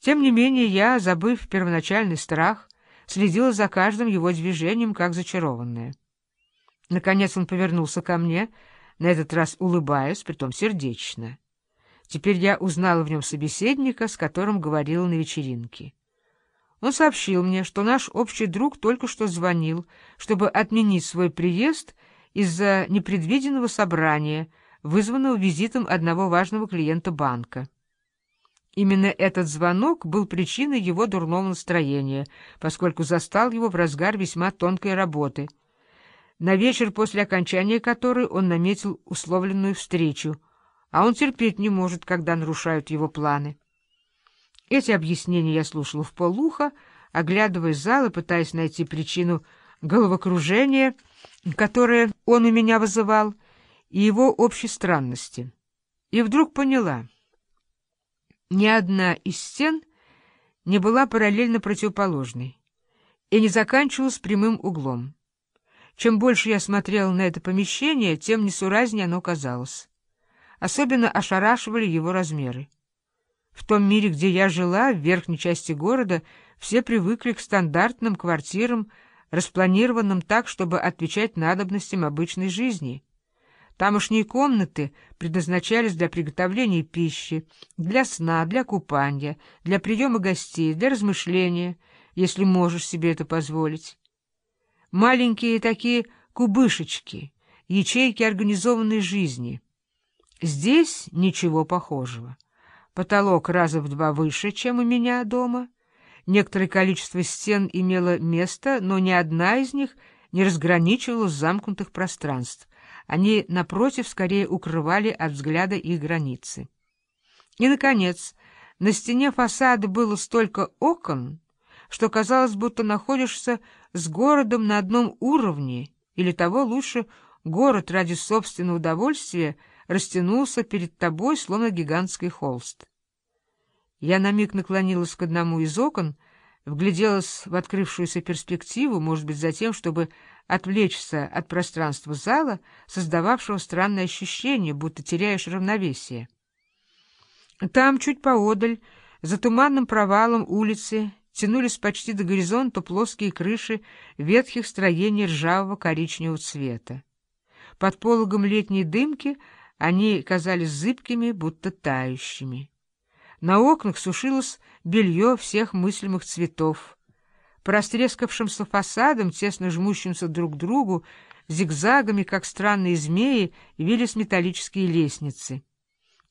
Тем не менее я, забыв первоначальный страх, следила за каждым его движением, как зачарованная. Наконец он повернулся ко мне, на этот раз улыбаясь, притом сердечно. Теперь я узнала в нем собеседника, с которым говорила на вечеринке. Он сообщил мне, что наш общий друг только что звонил, чтобы отменить свой приезд из-за непредвиденного собрания, вызванного визитом одного важного клиента банка. Именно этот звонок был причиной его дурного настроения, поскольку застал его в разгар весьма тонкой работы, на вечер после окончания которой он наметил условленную встречу, а он терпеть не может, когда нарушают его планы. Эти объяснения я слушала в полуха, оглядывая зал и пытаясь найти причину головокружения, которое он у меня вызывал, и его общей странности. И вдруг поняла — ни одна из стен не была параллельно противоположной и не заканчивалась прямым углом. Чем больше я смотрела на это помещение, тем несуразнее оно казалось. Особенно ошарашивали его размеры. В том мире, где я жила, в верхней части города, все привыкли к стандартным квартирам, распланированным так, чтобы отвечать надобностям обычной жизни — Тамошние комнаты предназначались для приготовления пищи, для сна, для купания, для приема гостей, для размышления, если можешь себе это позволить. Маленькие такие кубышечки, ячейки организованной жизни. Здесь ничего похожего. Потолок раза в два выше, чем у меня дома. Некоторое количество стен имело место, но ни одна из них не разграничивала замкнутых пространств. Они, напротив, скорее укрывали от взгляда их границы. И, наконец, на стене фасада было столько окон, что казалось, будто находишься с городом на одном уровне, или того лучше, город ради собственного удовольствия растянулся перед тобой, словно гигантский холст. Я на миг наклонилась к одному из окон — вгляделась в открывшуюся перспективу, может быть, за тем, чтобы отвлечься от пространства зала, создававшего странное ощущение, будто теряешь равновесие. Там, чуть поодаль, за туманным провалом улицы, тянулись почти до горизонта плоские крыши ветхих строений ржавого коричневого цвета. Под пологом летней дымки они казались зыбкими, будто тающими. На окнах сушилось белье всех мыслимых цветов. По фасадам, тесно жмущимся друг к другу, зигзагами, как странные змеи, вились металлические лестницы.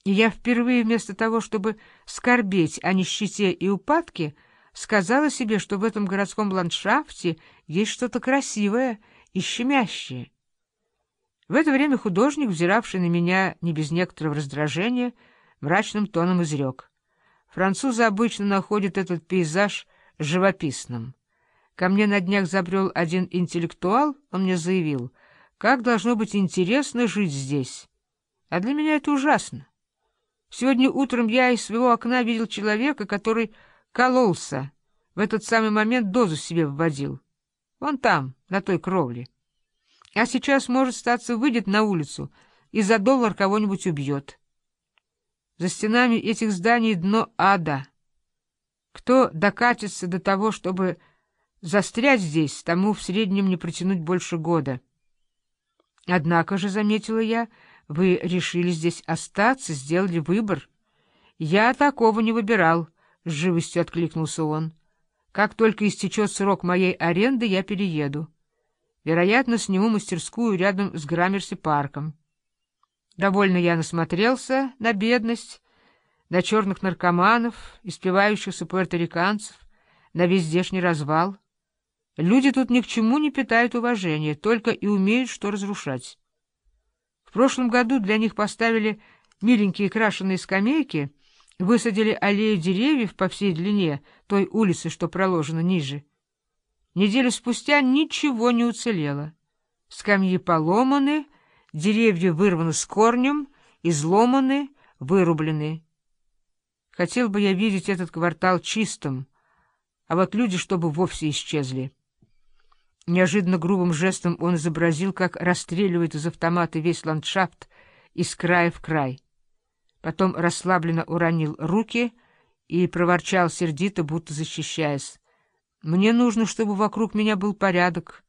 И я впервые вместо того, чтобы скорбеть о нищете и упадке, сказала себе, что в этом городском ландшафте есть что-то красивое и щемящее. В это время художник, взиравший на меня не без некоторого раздражения, мрачным тоном изрек. Французы обычно находят этот пейзаж живописным. Ко мне на днях забрел один интеллектуал, он мне заявил, как должно быть интересно жить здесь. А для меня это ужасно. Сегодня утром я из своего окна видел человека, который кололся, в этот самый момент дозу себе вводил. Вон там, на той кровле. А сейчас, может, статься, выйдет на улицу и за доллар кого-нибудь убьет. За стенами этих зданий дно ада. Кто докатится до того, чтобы застрять здесь, тому в среднем не протянуть больше года. Однако же, — заметила я, — вы решили здесь остаться, сделали выбор. Я такого не выбирал, — с живостью откликнулся он. Как только истечет срок моей аренды, я перееду. Вероятно, сниму мастерскую рядом с Граммерси-парком. Довольно я насмотрелся на бедность, на черных наркоманов, испевающихся пуэрториканцев, на весь развал. Люди тут ни к чему не питают уважения, только и умеют что разрушать. В прошлом году для них поставили миленькие крашеные скамейки, высадили аллею деревьев по всей длине той улицы, что проложена ниже. Неделю спустя ничего не уцелело. Скамьи поломаны, Деревья вырваны с корнем, изломаны, вырублены. Хотел бы я видеть этот квартал чистым, а вот люди, чтобы вовсе исчезли. Неожиданно грубым жестом он изобразил, как расстреливает из автомата весь ландшафт из края в край. Потом расслабленно уронил руки и проворчал сердито, будто защищаясь. «Мне нужно, чтобы вокруг меня был порядок,